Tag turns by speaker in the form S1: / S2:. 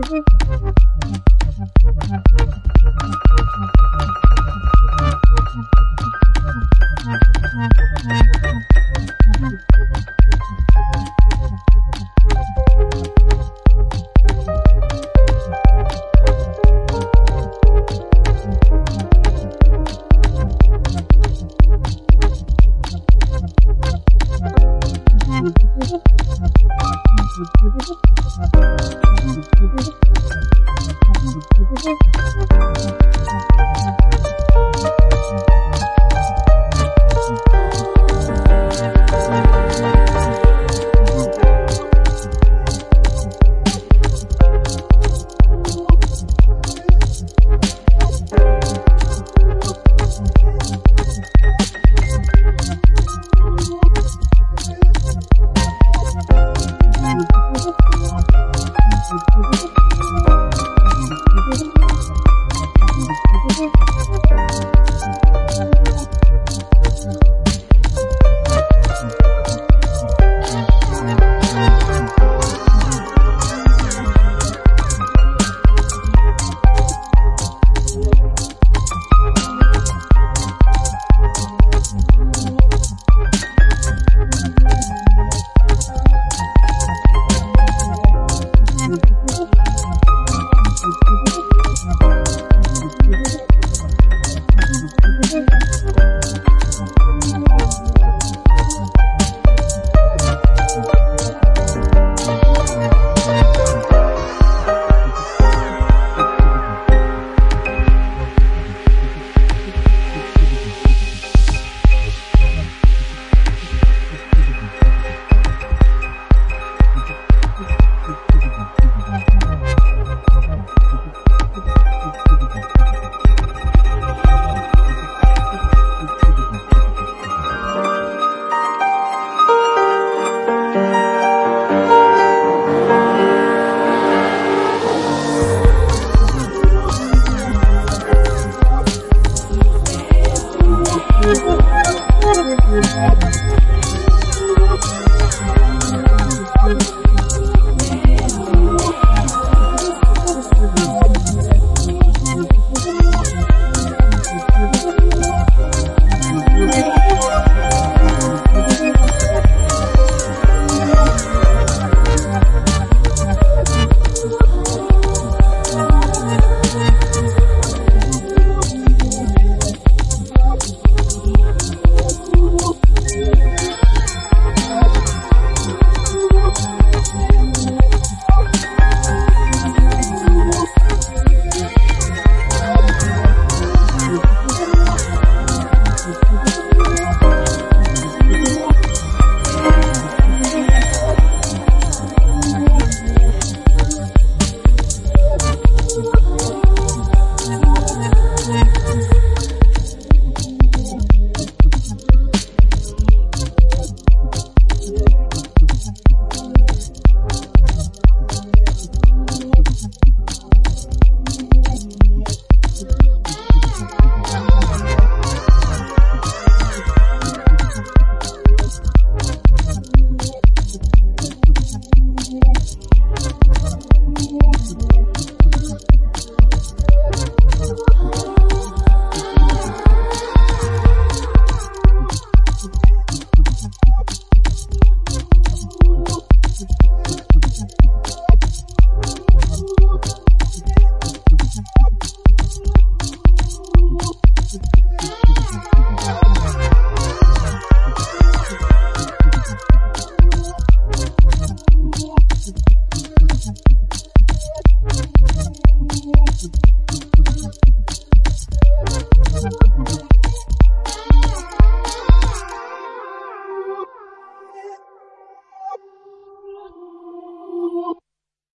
S1: Thank you. I'm gonna go